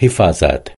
حفاظت